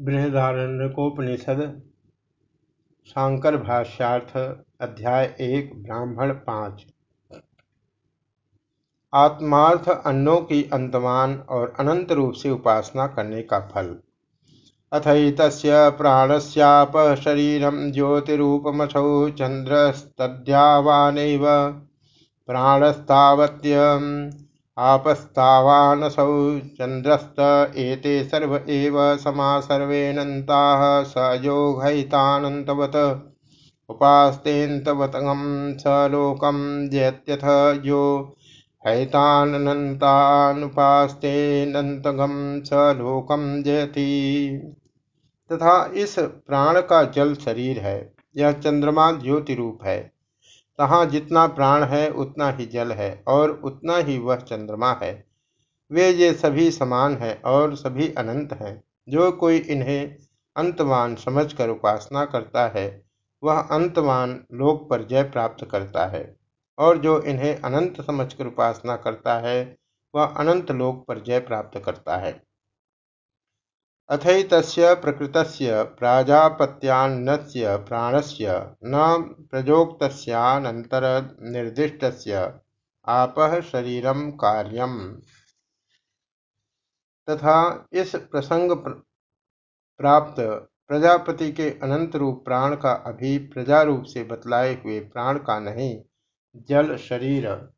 बृहदारण्यकोपनिषद, शांकर अध्याय एक, ब्राह्मण पाँच। आत्मार्थ अन्नों की अंतमान और अनंत रूप से उपासना करने का फल। अथत प्राणस्याप शरीरम ज्योतिरूपमसौ चंद्रस्तद्यावान प्राणस्तावत्यम। आपस्तावानसौ चंद्रस्त एते सर्व एव समा सर्वेऽनन्ताः स योगहितानन्तवत्। उपास्तेऽन्तवतगं स लोकं जयत्यथ यो हैतानन्तानुपास्तेऽनन्तगं स लोकम जयति। तथा इस प्राण का जल शरीर है, यह चंद्रमा ज्योति रूप है। तहाँ जितना प्राण है, उतना ही जल है और उतना ही वह चंद्रमा है। वे ये सभी समान है और सभी अनंत हैं। जो कोई इन्हें अंतमान समझकर उपासना करता है, वह अंतमान लोक पर जय प्राप्त करता है और जो इन्हें अनंत समझकर उपासना करता है, वह अनंत लोक पर जय प्राप्त करता है। अथत प्रकृत प्राजापत्यान्नस्य प्राणस्य न प्रजोक्तस्यानन्तरनिर्दिष्टस्य आपः शरीरम कार्यम। तथा इस प्रसंग प्राप्त प्रजापति के अनंत रूप प्राण का अभी प्रजा रूप से बतलाए हुए प्राण का नहीं, जल शरीर।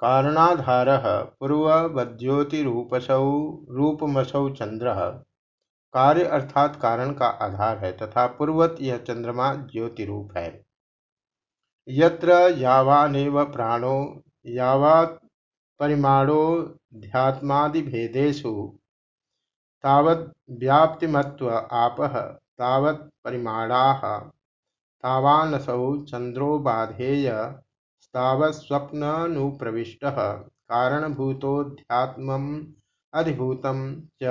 कारणाधार पूर्ववद्योतिरूपसौ रूपमसौ चंद्र। कार्य अर्थात कारण का आधार है तथा पूर्वत यह चंद्रमा ज्योति रूप है। यत्र यावानेव प्राणो यावत् परिमाणोध्यात्मादिभेदेषु तावत् व्याप्तिमत्व आपः, तावत् परिमाणाः। तावानसौ चंद्रो बाधेय। तावत्स्वप्ननुप्रविष्टः कारणभूतोऽध्यात्मम् अधिभूतं च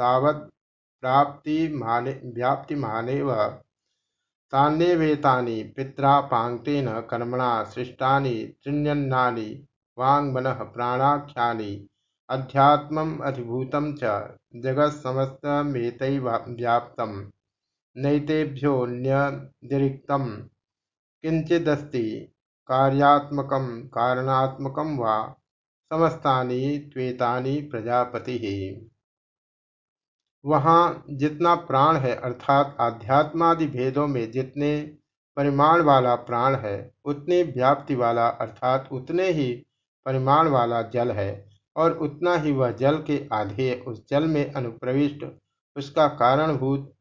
तावत् व्याप्तिमानेव तान्यवेतानि पित्रापाङ्क्तेन कर्मणा सृष्टानि त्रिण्यन्नानि वाङ्मनः प्राणाख्यानि अध्यात्मम् अधिभूतं च जगत्समस्तमेतैव्याप्तं नैतेभ्योऽन्यतिरिक्तं किञ्चिदस्ति कार्यात्मक, कारणात्मक वा समस्तानि त्वेतानि प्रजापति। ही वहाँ जितना प्राण है अर्थात आध्यात्मादि भेदों में जितने परिमाण वाला प्राण है, उतने व्याप्ति वाला अर्थात उतने ही परिमाण वाला जल है, और उतना ही वह जल के आधे उस जल में अनुप्रविष्ट, उसका कारणभूत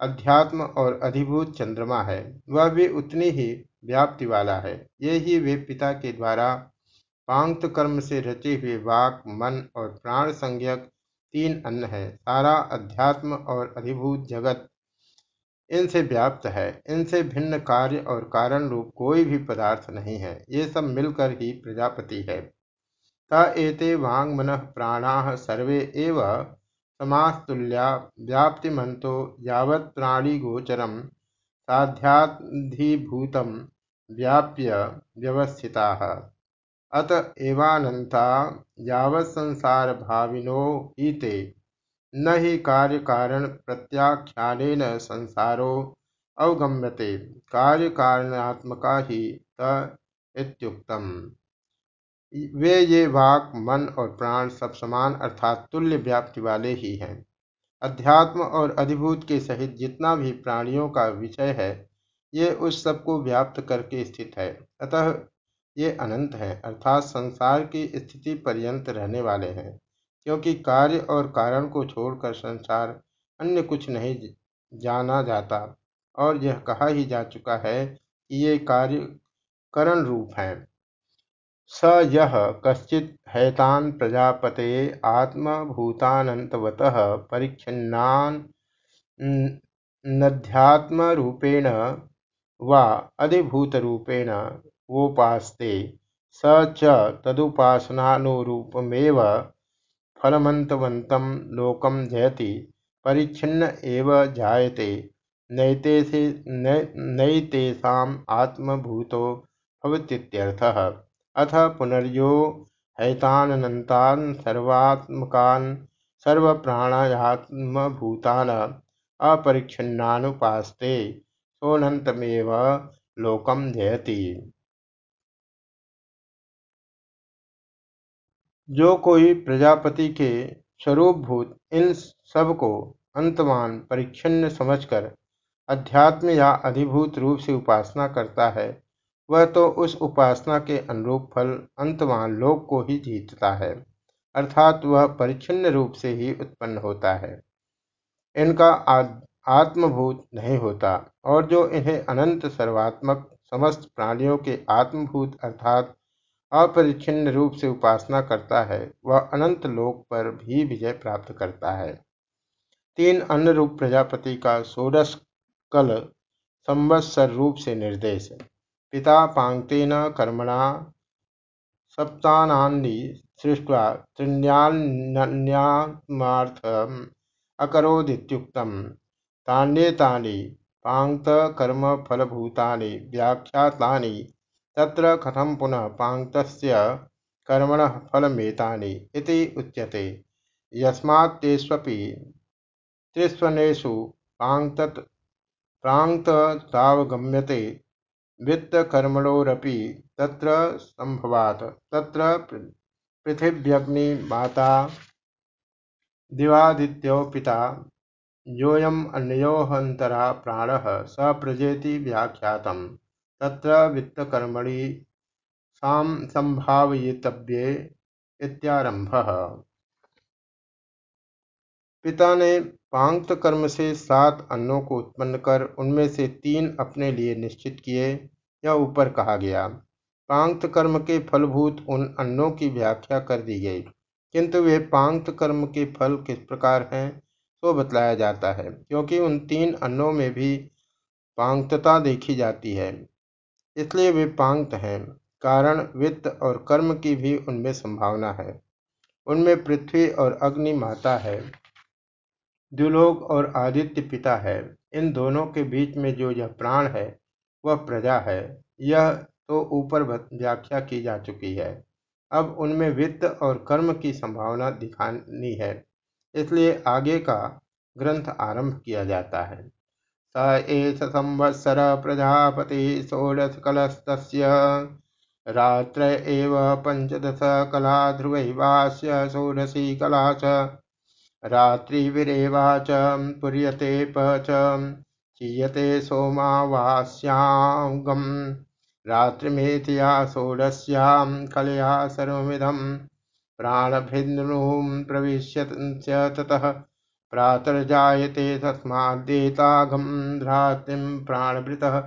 अध्यात्म और अधिभूत चंद्रमा है। वह भी उतनी ही व्याप्ति वाला है। ये ही वे पिता के द्वारा पांक्त कर्म से रचे हुए वाक, मन और प्राण संज्ञक तीन अन्न है। सारा अध्यात्म और अधिभूत जगत इनसे व्याप्त है। इनसे भिन्न कार्य और कारण रूप कोई भी पदार्थ नहीं है। ये सब मिलकर ही प्रजापति है। त एते वांग मन प्राणा सर्वे एव समास्तुल्या व्याप्तिमंतो यावत् प्राणिगोचरम साध्याधिभूतम व्याप्य व्यवस्थिता। अत एवानंता भाविनो ईते। न ही कार्य कारण प्रत्याख्यान संसारो अवगम्यते। कार्य कारणात्मका ही तुक्तम वे ये वाक, मन और प्राण सब समान अर्थात तुल्य व्याप्ति वाले ही हैं। अध्यात्म और अधिभूत के सहित जितना भी प्राणियों का विषय है ये उस सबको व्याप्त करके स्थित है। अतः ये अनंत है, अर्थात संसार की स्थिति पर्यंत रहने वाले हैं, क्योंकि कार्य और कारण को छोड़कर संसार अन्य कुछ नहीं जाना जाता। और यह कहा ही जा चुका है कि ये कार्य करण रूप हैं। स यह कश्चित हैतान प्रजापते आत्मभूतानंतवत परिच्छिन्नान नध्यात्मरूपेण वा अधिभूतरूपेण वोपास्ते। स च तदुपासनानुरूपमेव फलमन्तवन्तं लोकं जयति, परिच्छिन्न एव जायते। नैतेषाम् आत्मभूतो भवतीत्यर्थः अथ पुनर्यो हैतानन्तान् सर्वात्मकान्, सर्वप्राणायात्मभूतान अपरिच्छिन्नानुपास्ते। सोनंतमेव लोकम जयति। जो कोई प्रजापति के स्वरूपभूत इन सबको अंतमान परिच्छिन्न समझकर अध्यात्म या अधिभूत रूप से उपासना करता है, वह तो उस उपासना के अनुरूप फल अंतमान लोक को ही जीतता है, अर्थात वह परिच्छिन्न रूप से ही उत्पन्न होता है। इनका आत्मभूत नहीं होता और जो इन्हें अनंत सर्वात्मक समस्त प्राणियों के आत्मभूत अर्थात अपरिच्छिन्न रूप से उपासना करता है, वह अनंत लोक पर भी विजय प्राप्त करता है। तीन अन्य रूप प्रजापति का षोडश कल संवत्सर रूप से निर्देश। पिता पांगतेन कर्मणा सप्तानानि सृष्टवा त्रिण्यान्यन्यात्मार्थम् अकरोदित्युक्तम्। तान्येतानि पाङ्क्तकर्मफलभूतानि व्याख्यातानि, तत्र कथं पुनः पाङ्क्तस्य कर्मणः फलमेतानि इति उच्यते। यस्मात्तेष्वपि त्रिस्वनेषु पाङ्क्तत्, प्राङ्क्ततावगम्यते, वित्तकर्मणोरपि तत्र संभवात् तत्र पृथिव्यग्निमाता, दिवादित्यो पिता योऽयम् अन्योऽन्तरा प्राणः स प्रजेति व्याख्यातम्। तत्र वित्तकर्मणि संभावयितव्ये इत्यारंभः पिता ने पांक्त कर्म से सात अन्नों को उत्पन्न कर उनमें से तीन अपने लिए निश्चित किए, यह ऊपर कहा गया। पांक्त कर्म के फलभूत उन अन्नों की व्याख्या कर दी गई। किंतु वे पांक्त कर्म के फल किस प्रकार हैं? तो बतलाया जाता है, क्योंकि उन तीन अन्नों में भी पांगतता देखी जाती है। इसलिए वे पांगत हैं, कारण वित्त और कर्म की भी उनमें संभावना है। उनमें पृथ्वी और अग्नि माता है द्युलोक और आदित्य पिता है। इन दोनों के बीच में जो यह प्राण है, वह प्रजा है। यह तो ऊपर व्याख्या की जा चुकी है। अब उनमें वित्त और कर्म की संभावना दिखानी है। इसलिए आगे का ग्रंथ आरंभ किया जाता है। स एष संवत्सर प्रजापति षोडश कलस्त रात्र पंचदश कला ध्रुवैवास्य षोडशी कला च। रात्रिविरेवा च पुर्यते प च। चीयते सोमावास्यागम रात्रिमेथिया षोडश्यां कलया सर्वमिदं प्राणभिन्नुं प्रविश्य ततः प्रातर्जायते तस्माद्देताघं रात्रिं प्राणभृतः,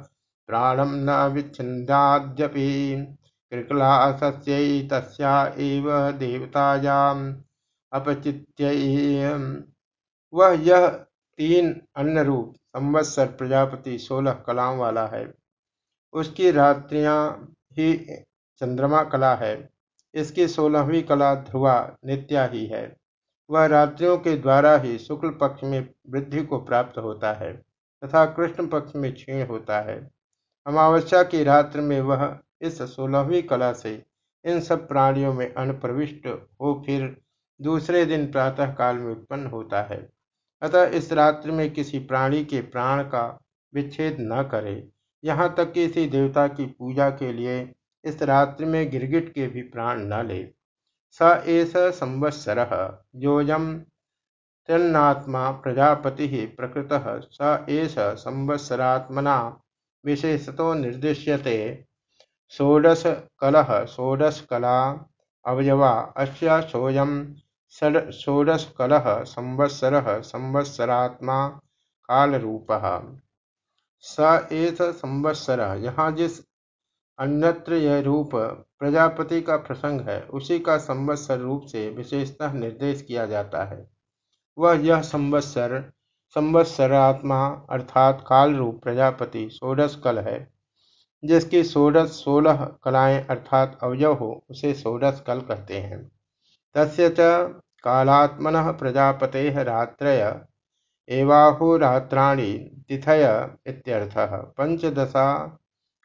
प्राणं न विच्छिन्दाद्यपि। कृकलासस्यै तस्या एव देवतायाम् अपचित्य। वह यह तीन अन्न रूप संवत्सर प्रजापति सोलह कलाओं वाला है। उसकी रात्रियाँ ही चंद्रमा कला है। इसकी सोलहवीं कला ध्रुवा नित्या ही है। वह रात्रियों के द्वारा ही शुक्ल पक्ष में वृद्धि को प्राप्त होता है तथा कृष्ण पक्ष में क्षीण होता है। अमावस्या की रात्र में वह इस सोलहवीं कला से इन सब प्राणियों में अन्न प्रविष्ट हो फिर दूसरे दिन प्रातः काल में उत्पन्न होता है। अतः इस रात्रि में किसी प्राणी के प्राण का विच्छेद न करे। यहाँ तक कि इसी देवता की पूजा के लिए इस रात्रि में गिरगिट के भी प्राण न ले। स एस संवत्सर योजम तन्नात्मा प्रजापति प्रकृत। स एस संवत्सरात्मना विशेषतो निर्दिश्यते। षोडश कलह षोडश कला अवयवा अस्या सोयम षोडशकलः संवत्सरः संवत्सरात्मा रूप स एस संवत्सर। यहाँ जिस अन्यत्र यह रूप प्रजापति का प्रसंग है। उसी का संवत्सर रूप से विशेषतः निर्देश किया जाता है। वह यह संवत्सर, संवत्सरात्मा अर्थात काल रूप प्रजापति षोडश कल है, जिसकी षोडश सोलह कलाएँ अर्थात अवयव हो, उसे षोडश कल कहते हैं। तस्य च कालात्मनः प्रजापतेः रात्रय एवाहोरात्राणि तिथय इत्यर्थः। पञ्चदशा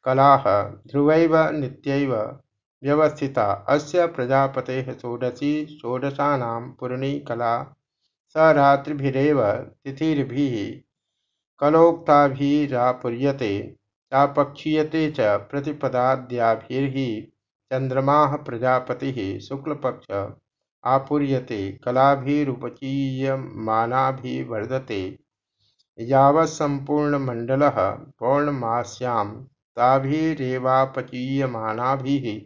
कलाः ध्रुवैव नित्यैव व्यवस्थिता। अस्य प्रजापतेः षोडशी षोडशानां पूर्णी कला। स रात्रिभिरेव तिथिर्भिः कलोक्ताभिरापूर्यते। चापक्षीयते च प्रतिपदाद्याभिर्हि चन्द्रमाः प्रजापतिः शुक्लपक्ष आपूर्यते। कलाभिरुपचीयमानाभिवर्धते। यावत्सम्पूर्णमण्डलः पौर्णमास्यां ताभिरेवापचीयमानाभिः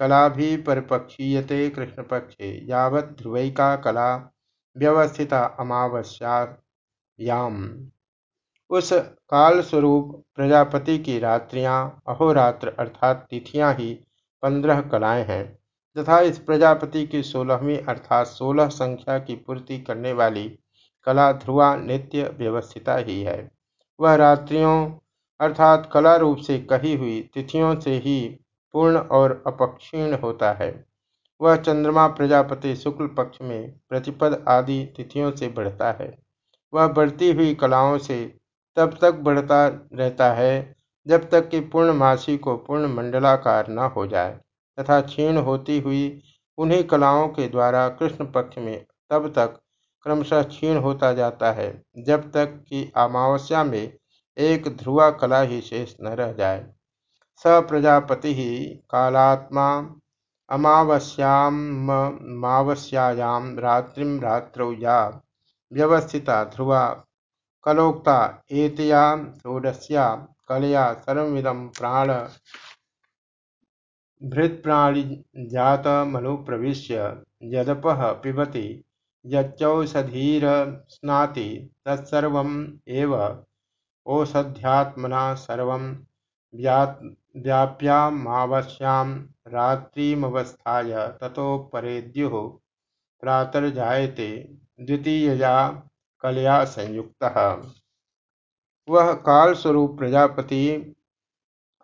कलाभिः परिपक्षीयते कृष्णपक्षे यावत् ध्रुवैका कला व्यवस्थिता अमावस्यायाम। उस काल स्वरूप प्रजापति की रात्रियाँ अहोरात्र अर्थात तिथियाँ ही पंद्रह कलाएँ हैं तथा इस प्रजापति की सोलहवीं अर्थात सोलह संख्या की पूर्ति करने वाली कला ध्रुवा नित्य व्यवस्थिता ही है। वह रात्रियों अर्थात कला रूप से कही हुई तिथियों से ही पूर्ण और अपक्षीण होता है। वह चंद्रमा, प्रजापति, शुक्ल पक्ष में प्रतिपद आदि तिथियों से बढ़ता है। वह बढ़ती हुई कलाओं से तब तक बढ़ता रहता है जब तक कि पूर्णमासी को पूर्ण मंडलाकार न हो जाए तथा क्षीण होती हुई उन्हीं कलाओं के द्वारा कृष्ण पक्ष में तब तक क्रमशः क्षीण होता जाता है जब तक कि अमावस्या में एक ध्रुवा कला ही शेष न रह जाए। स प्रजापति ही कालात्मा अमावस्यामावस्यायां रात्रिं रात्रौ या। व्यवस्थिता ध्रुवा, कलोक्ता एतया षोडश्या कलया सर्वमिदं प्राण भृत्प्राणिजातमनुप्रविश्य यदपः पिबति यच्चौषधीरस्नाति तत्सर्वम् एव। ओषध्यात्मना सर्वं व्याप्यामावस्यां रात्रिमवस्थाय ततो परेद्युः प्रातर्जायते द्वितीयया कलया संयुक्तः। वह काल स्वरूप प्रजापति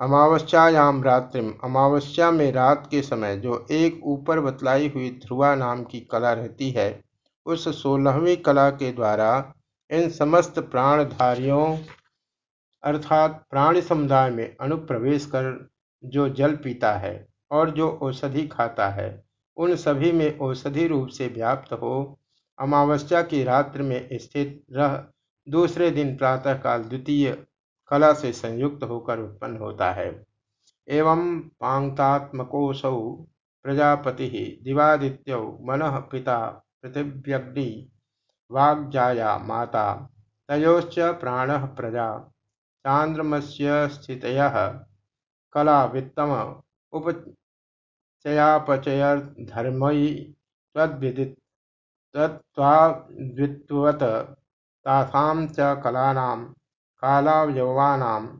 अमावस्यायाम रात्रिम, अमावस्या में रात के समय जो एक ऊपर बतलाई हुई ध्रुवा नाम की कला रहती है, उस सोलहवीं कला के द्वारा इन समस्त प्राणधारियों अर्थात प्राणी समुदाय में अनुप्रवेश कर जो जल पीता है और जो औषधि खाता है, उन सभी में औषधि रूप से व्याप्त हो, अमावस्या की रात्र में स्थित रह, दूसरे दिन प्रातःकाल द्वितीय कला से संयुक्त होकर उत्पन्न होता है। एवं पांगतात्मकोसौ प्रजापति दिवादित्य मन पिता पृथिव्यग्नि वाग्जाया माता, तयोश्च प्राण प्रजा। चांद्रमस्य स्थित कला वित्तम उपचयापचयधर्मयी तद्विदित तत्त्वाद्वित्वत तासां च कलानां, कालावयवानां,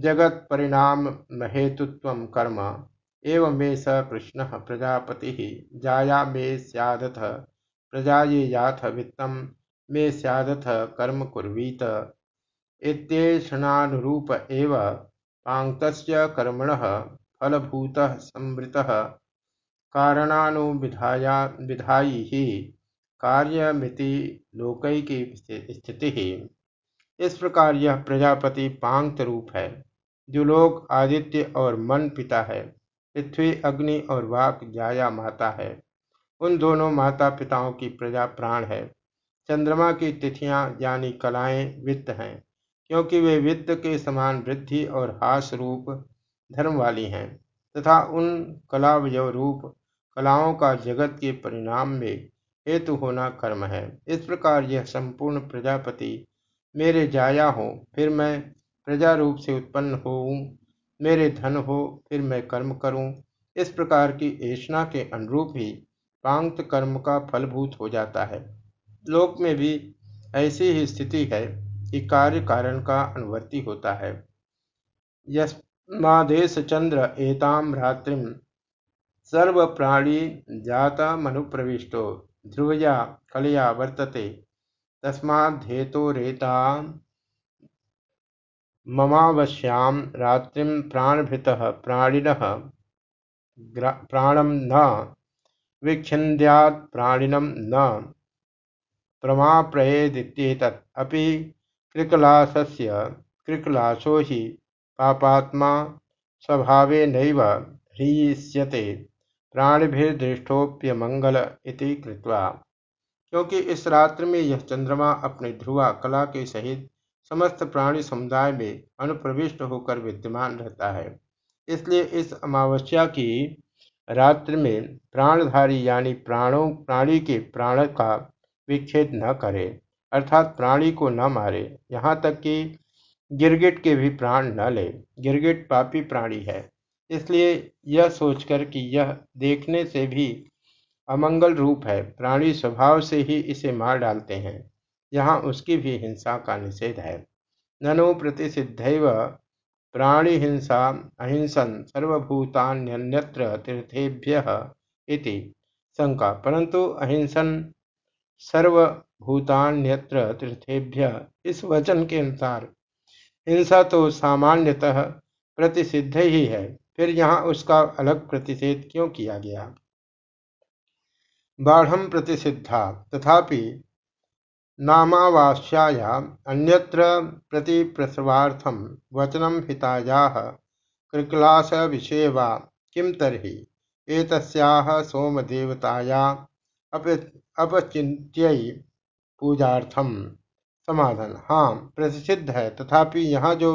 जगत्परिणामहेतुत्वं कर्म। एवमेष कृष्णः प्रजापतिः, जाया मे स्यादथ। प्रजायेयाथ वित्तं, मे स्यादथ कर्म कुर्वीत। इत्येषणानुरूप एव पाङ्क्तस्य कर्मणः फलभूतः संवृतः। कारणानुविधायी ही कार्यमिति लोकैकी स्थिति इस प्रकार यह प्रजापति पांगत रूप है। जो लोग आदित्य और मन पिता है। पृथ्वी, अग्नि और वाक जाया माता है। उन दोनों माता पिताओं की प्रजा प्राण है। चंद्रमा की तिथियाँ यानी कलाएँ वित्त हैं। क्योंकि वे वित्त के समान वृद्धि और हास रूप धर्म वाली हैं तथा उन कलावय रूप कलाओं का जगत के परिणाम में हेतु होना कर्म है। इस प्रकार यह संपूर्ण प्रजापति मेरे जाया हो, फिर मैं प्रजा रूप से उत्पन्न हो मेरे धन हो, फिर मैं कर्म करूँ। इस प्रकार की ऐसा के अनुरूप ही पांक्त कर्म का फलभूत हो जाता है। लोक में भी ऐसी ही स्थिति है कि कार्य कारण का अनुवर्ती होता है। यस्मादेश चंद्र एताम रात्रिम सर्व प्राणी जाता मनुप्रविष्टो, ध्रुवया, कलया वर्तते। तस्माद्धेतोरेता ममावश्याम रात्रि प्राणभृत प्राणिनः प्राणम न विच्छिन्द्यात् न। प्रमाप्रयेदित्येतत् अपि कृकलासस्य कृकलासो हि पापात्मा स्वभावेनैव ह्रीयस्यते प्राणिभिर्दृष्टोऽप्यमङ्गल इति कृत्वा। क्योंकि इस रात्रि में यह चंद्रमा अपने ध्रुवा कला के सहित समस्त प्राणी समुदाय में अनुप्रविष्ट होकर विद्यमान रहता है। इसलिए इस अमावस्या की रात्रि में प्राणधारी यानी प्राणों, प्राणी के प्राण का विच्छेद न करे। अर्थात प्राणी को न मारे, यहाँ तक कि गिरगिट के भी प्राण न ले। गिरगिट पापी प्राणी है, इसलिए यह सोचकर कि यह देखने से भी अमंगल रूप है। प्राणी स्वभाव से ही इसे मार डालते हैं, यहाँ उसकी भी हिंसा का निषेध है। ननु प्रतिषिधैव प्राणी हिंसा अहिंसन सर्वभूतान्यत्र तीर्थेभ्य शंका। परंतु अहिंसन सर्वभूतान्यत्र तीर्थेभ्य इस वचन के अनुसार। हिंसा तो सामान्यतः प्रतिषिद्ध ही है, फिर यहाँ उसका अलग प्रतिषेध क्यों किया गया? बाढ़ प्रतिषिद्धा, तथापि नामावास्याया अन्यत्र प्रतिप्रसवार्थम वचनम हितायाः कृकलास विषय वा किम तर्हि? एतस्याः सोमदेवताया अपचिन्त्य पूजार्थम समाधान। हाँ प्रसिद्ध है। तथापि यहाँ जो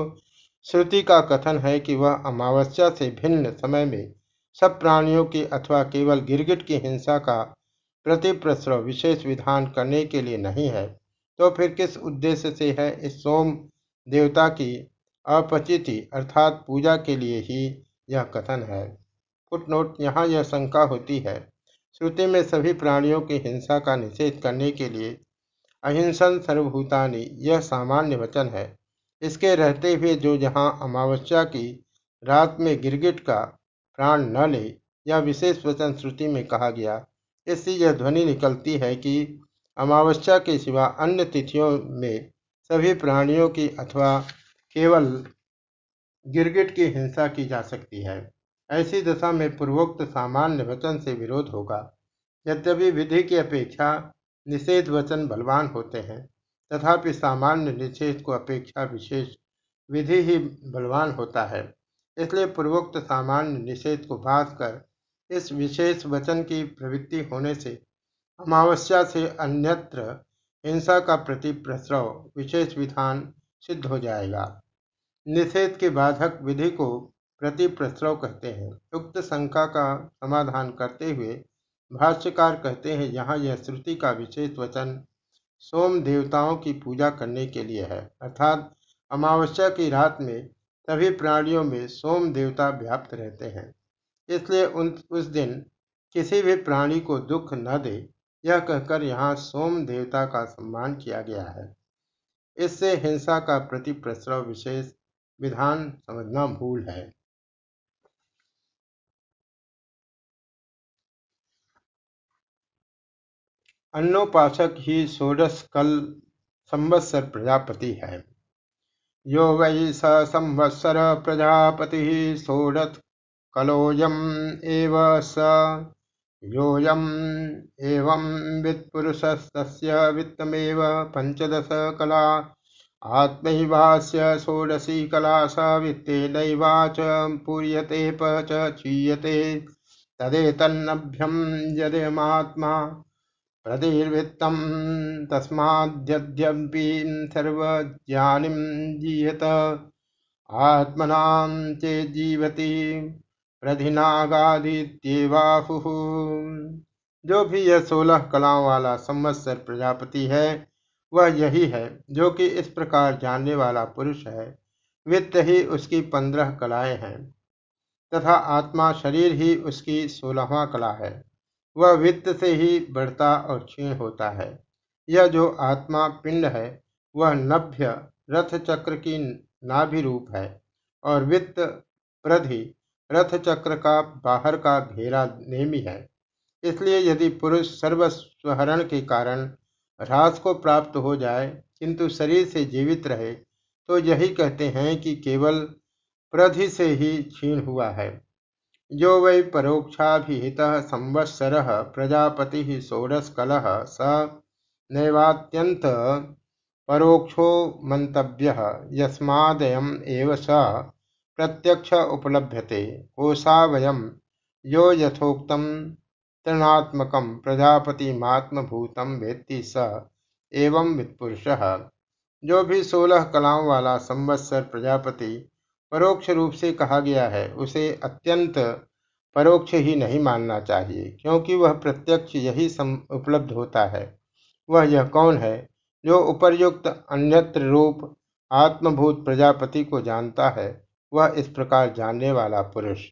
श्रुति का कथन है कि वह अमावस्या से भिन्न समय में सब प्राणियों की अथवा केवल गिरगिट की हिंसा का प्रतिप्रसव विशेष विधान करने के लिए नहीं है तो फिर किस उद्देश्य से है इस सोम देवता की अपचिति? अर्थात पूजा के लिए ही यह कथन है। फुटनोट, यहाँ यह शंका होती है। श्रुति में सभी प्राणियों की हिंसा का निषेध करने के लिए अहिंसन सर्वभूतानि, यह सामान्य वचन है। इसके रहते हुए जो जहाँ अमावस्या की रात में गिरगिट का प्राण न ले, यह विशेष वचन श्रुति में कहा गया। इससे यह ध्वनि निकलती है कि अमावस्या के सिवा अन्य तिथियों में सभी प्राणियों की अथवा केवल गिरगिट की हिंसा की जा सकती है। ऐसी दशा में पूर्वोक्त सामान्य वचन से विरोध होगा। यद्यपि विधि की अपेक्षा निषेध वचन बलवान होते हैं, तथापि सामान्य निषेध को अपेक्षा विशेष विधि ही बलवान होता है। इसलिए पूर्वोक्त सामान्य निषेध को बात कर इस विशेष वचन की प्रवृत्ति होने से अमावस्या से अन्यत्र हिंसा का प्रति प्रसव विशेष विधान सिद्ध हो जाएगा। निषेध के बाधक विधि को प्रति प्रसव कहते हैं। उक्त शंका का समाधान करते हुए भाष्यकार कहते हैं, यहाँ यह श्रुति का विशेष वचन सोम देवताओं की पूजा करने के लिए है। अर्थात अमावस्या की रात में सभी प्राणियों में सोम देवता व्याप्त रहते हैं। इसलिए उन, उस दिन किसी भी प्राणी को दुख न दे, यह कहकर यहाँ सोम देवता का सम्मान किया गया है। इससे हिंसा का प्रति प्रसव विशेष विधान समझना भूल है। अन्नोपासक ही षोडश कल संवत्सर प्रजापति है। यो वै स संवत्सर प्रजापति षोडश कलोयम एव स योयम एवं वित्पुरुषस्य वित्तमेव पंचदश कला आत्मैवास्य षोडशी कला स वित्तेनैवाच पूर्यते च क्षीयते तदेतन्नभ्यं यदयमात्मा प्रदीर्वित्तं तस्माद्यद्यपि सर्वज्ञानिं जीयत। आत्मनां जो भी यह सोलह कलाओं वाला संवत्सर प्रजापति है, वह यही है, जो कि इस प्रकार जानने वाला पुरुष है। वित्त ही उसकी पंद्रह कलाएँ हैं, तथा आत्मा शरीर ही उसकी सोलहवा कला है। वह वित्त से ही बढ़ता और क्षीण होता है। यह जो आत्मा पिंड है, वह नभ्य रथ चक्र की नाभि रूप है और वित्त प्रधि रथ चक्र का बाहर का घेरा नेमी है। इसलिए यदि पुरुष सर्वस्वहरण के कारण ह्रास को प्राप्त हो जाए, किंतु शरीर से जीवित रहे तो यही कहते हैं कि केवल प्रधि से ही क्षीण हुआ है। यो वै परोक्षाभिहित संवत्सर प्रजापति कल स नैवात्यंत परोक्षो मंतव्य यस्मादयम् एव स प्रत्यक्ष उपलभ्यते। कोशा वयम यो यथोक्तम तृणात्मक प्रजापतिमात्मभूतम वेत्ति स एवं वित्पुरुष। जो भी सोलह कलाओं वाला संवत्सर प्रजापति परोक्ष रूप से कहा गया है, उसे अत्यंत परोक्ष ही नहीं मानना चाहिए, क्योंकि वह प्रत्यक्ष यही सम, उपलब्ध होता है। वह यह कौन है जो उपर्युक्त अन्यत्र रूप आत्मभूत प्रजापति को जानता है? वह इस प्रकार जानने वाला पुरुष।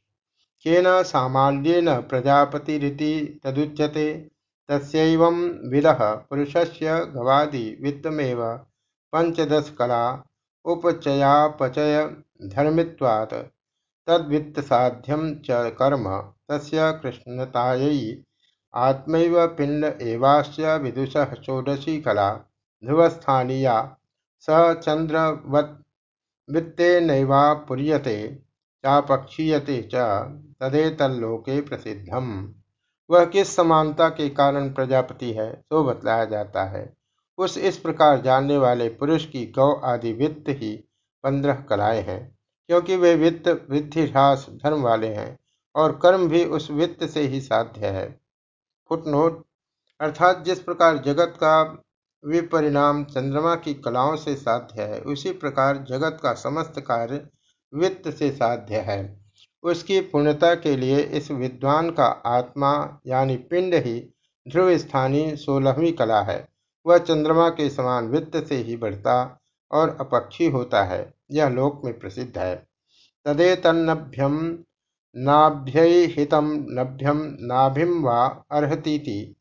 केन सामान्येन प्रजापतिरिति तदुच्यते, तस्यैवं विदः पुरुषस्य गवादि वित्तमेव पंचदश कला, उपचयापचय धर्मित्वात् तद्वित्तसाध्यं च कर्म तस्य कृष्णतायै आत्मैव पिंड एवास्य विदुषः षोडशी कला ध्रुवस्थानीया। स चंद्रवत् वित्तेनैवापुर्यते चापक्षीयते च तदेतल्लोके प्रसिद्धम। वह किस समानता के कारण प्रजापति है तो बतलाया जाता है। उस इस प्रकार जानने वाले पुरुष की गौ आदि वित्त ही पंद्रह कलाएँ हैं, क्योंकि वे वित्त वृद्धिहास धर्म वाले हैं, और कर्म भी उस वित्त से ही साध्य है। फुटनोट, अर्थात जिस प्रकार जगत का विपरिणाम चंद्रमा की कलाओं से साध्य है, उसी प्रकार जगत का समस्त कार्य वित्त से साध्य है। उसकी पूर्णता के लिए इस विद्वान का आत्मा, यानी पिंड ही ध्रुव स्थानीय सोलहवीं कला है। वह चंद्रमा के समान वित्त से ही बढ़ता और अपक्षी होता है, यह लोक में प्रसिद्ध है। तदे तन्नभ्यम नाभ्यहितम नभ्यम नाभिम वा अर्हतीति।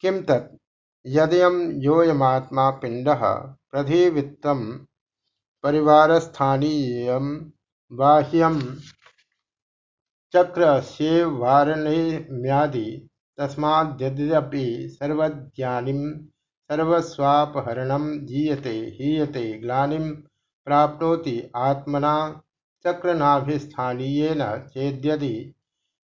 किम तत्? यदयम योयमात्मा पिंड प्रधिवित्तम परिवारस्थानीय बाह्यम चक्र सेवारणेम्यादि तस्माद्यद्यपि सर्वज्ञानीं सर्वस्वापहरणं जीयते, हीयते, ग्लानिं प्राप्नोति आत्मना, चक्रनाभिस्थानीयेन चेद्यदि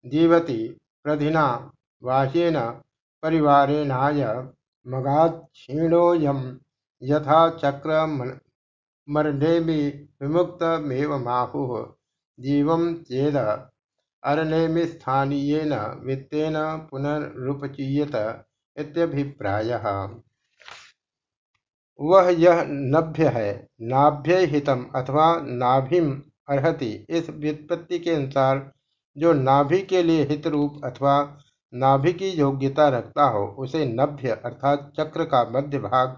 जीवति प्रधिना, बाह्येन परिवारेणाय मगाच्छीणोऽयं, यथा चक्रमर्णेमि विमुक्तमेवमाहुः, जीवं चेद अरण्यमिस्थानीयेन वित्तेन पुनरुपचीयत इत्यभिप्रायः। वह यह नभ्य है। नाभ्य हितम अथवा नाभिम अर्हति। इस व्युत्पत्ति के अनुसार जो नाभि के लिए हित रूप अथवा नाभि की योग्यता रखता हो, उसे नभ्य अर्थात चक्र का मध्य भाग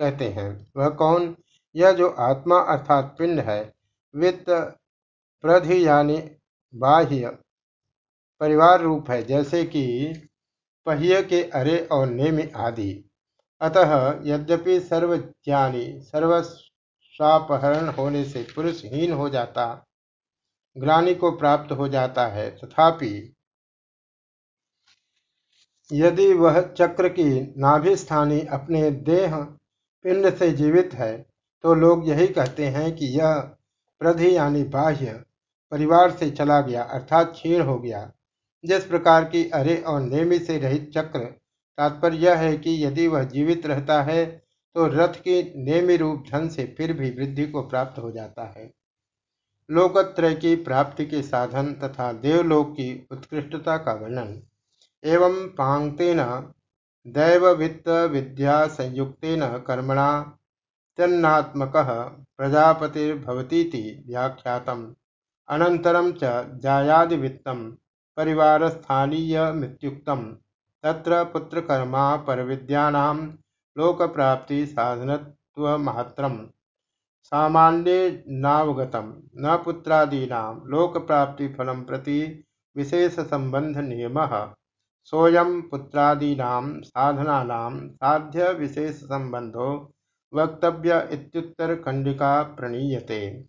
कहते हैं। वह कौन? यह जो आत्मा अर्थात पिंड है, वित्त, प्रधि यानी बाह्य परिवार रूप है, जैसे कि पहिए के अरे और नेमि आदि। अतः यद्यपि सर्वज्ञानी सर्वस्वापहरण होने से पुरुषहीन हो जाता, ग्लानी को प्राप्त हो जाता है, तथापि यदि वह चक्र की नाभिस्थानी अपने देह पिंड से जीवित है तो लोग यही कहते हैं कि यह प्रधि यानी बाह्य परिवार से चला गया, अर्थात क्षीण हो गया, जिस प्रकार की अरे और नेमि से रहित चक्र तात्पर्य यह है कि यदि वह जीवित रहता है तो रथ के नेमी रूप धन से फिर भी वृद्धि को प्राप्त हो जाता है। लोकत्रय की प्राप्ति के साधन तथा देवलोक की उत्कृष्टता का वर्णन। एवं पांगतेन दैव वित्त विद्या संयुक्तेन कर्मणा तन्नात्मक प्रजापतिर्भवतीति व्याख्यातम। अनंतरम च जायादि वित्तम परिवारस्थानीयमित्युक्तं तत्र पुत्रकर्मा परविद्यानां लोकप्राप्तिसाधनत्वमात्रं सामान्येनावगतं न पुत्रादीनां लोकप्राप्तिफलं प्रति विशेषसम्बन्धनियमः। सोऽयं पुत्रादीनां साधनानां साध्यविशेषसम्बन्धो वक्तव्य इत्युत्तरखंडिका प्रणीयते।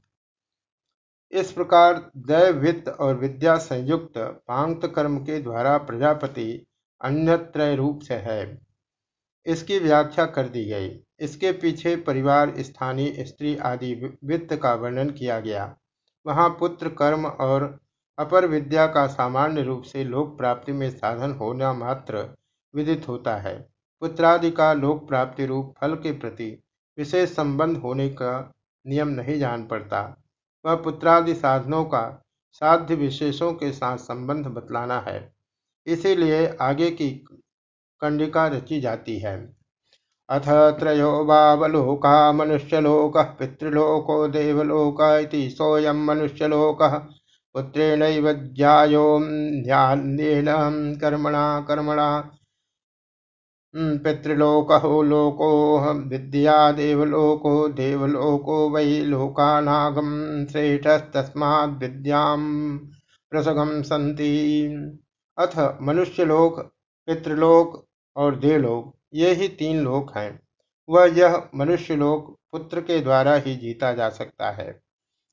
इस प्रकार दैव वित्त और विद्या संयुक्त पांक्त कर्म के द्वारा प्रजापति अन्यत्र रूप से है। इसकी व्याख्या कर दी गई। इसके पीछे परिवार, स्थानीय स्त्री आदि वित्त का वर्णन किया गया। वहाँ पुत्र, कर्म और अपर विद्या का सामान्य रूप से लोक प्राप्ति में साधन होना मात्र विदित होता है। पुत्रादि का लोक प्राप्ति रूप फल के प्रति विशेष संबंध होने का नियम नहीं जान पड़ता। वह पुत्रादि साधनों का साध्य विशेषों के साथ संबंध बतलाना है। इसीलिए आगे की कंडिका रची जाती है। अथ त्रयो वावलोका मनुष्यलोक, पितृलोको देवलोक सोऽयं मनुष्यलोकः। पुत्रेणैव ज्यायोऽन्यान्येन कर्मणा कर्मणा। पितृलोको लोको विद्या देवलोको देवलोको वै लोकानागम श्रेष्ठस्तस्माद् विद्यां प्रसगम संति अथ मनुष्यलोक पितृलोक और देवलोक ये ही तीन लोक हैं। वह यह मनुष्यलोक पुत्र के द्वारा ही जीता जा सकता है।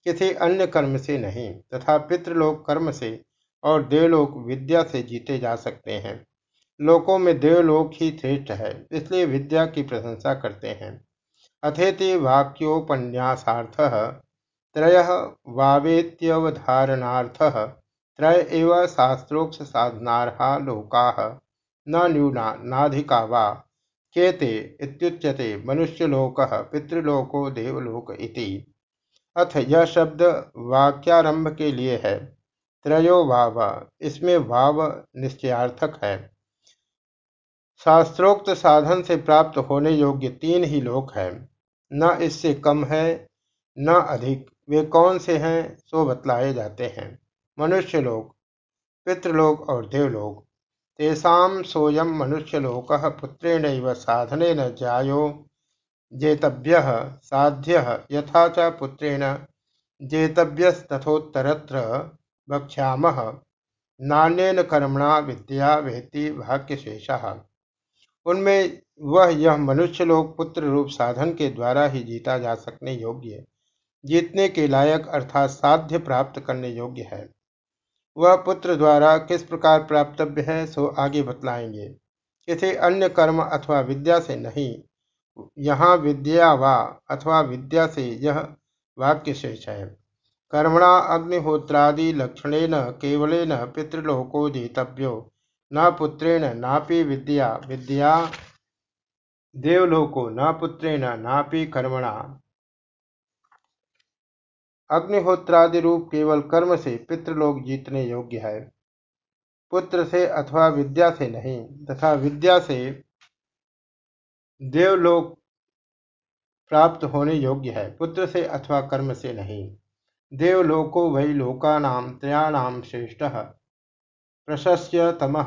किसी अन्य कर्म से नहीं, तथा पितृलोक कर्म से और देवलोक विद्या से जीते जा सकते हैं। लोकों में देवलोक ही श्रेष्ठ है, इसलिए विद्या की प्रशंसा करते हैं। अथेति वाक्योपन्यासार्थ त्रय वावेत्यवधारणार्थ त्रय एव शास्त्रोक्त साधनार्हा लोका न न्यूना नाधिका वा केते इत्युच्यते मनुष्यलोकः, पितृलोको देवलोक इति। अथ यह शब्द वाक्यारंभ के लिए है। त्रयो वाव, इसमें भाव निश्चयार्थक है। शास्त्रोक्त साधन से प्राप्त होने योग्य तीन ही लोक हैं। न इससे कम है, न अधिक। वे कौन से हैं, सो बतलाए जाते हैं। मनुष्य लोक पितृलोक और देवलोक। तेषां सोऽयं मनुष्यलोकः पुत्रेणैव साधनेन जायो, जेतव्यः साध्यः यथा च पुत्रेण जेतव्यस्तथोत्तरत्र वक्ष्यामः। नान्यन कर्मणा विद्या वेति भाग्यशेषः। उनमें वह यह मनुष्य लोग पुत्र रूप साधन के द्वारा ही जीता जा सकने योग्य, जीतने के लायक अर्थात साध्य प्राप्त करने योग्य है। वह पुत्र द्वारा किस प्रकार प्राप्तव्य है, सो आगे बतलाएँगे। किसी अन्य कर्म अथवा विद्या से नहीं, यहाँ विद्या वा अथवा विद्या से यह वाक्य शेष है। कर्मणा अग्निहोत्रादि लक्षणेन केवलेन पितृलोको जेतव्यो न पुत्रेण नापि विद्या विद्या देवलोको न पुत्रेण नापि कर्मणा। अग्निहोत्रादि रूप केवल कर्म से पितृलोक जीतने योग्य है। पुत्र से अथवा विद्या से नहीं, तथा विद्या से देवलोक प्राप्त होने योग्य है, पुत्र से अथवा कर्म से नहीं। देवलोको वही लोकानाम त्रयाणाम श्रेष्ठ, प्रशस्य तम,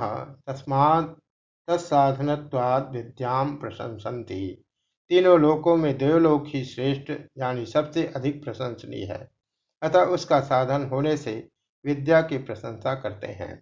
तस्मात् तत्साधनत्वाद विद्याम प्रशंसन्ति। तीनों लोकों में देवलोक ही श्रेष्ठ, यानी सबसे अधिक प्रशंसनीय है। अतः उसका साधन होने से विद्या की प्रशंसा करते हैं।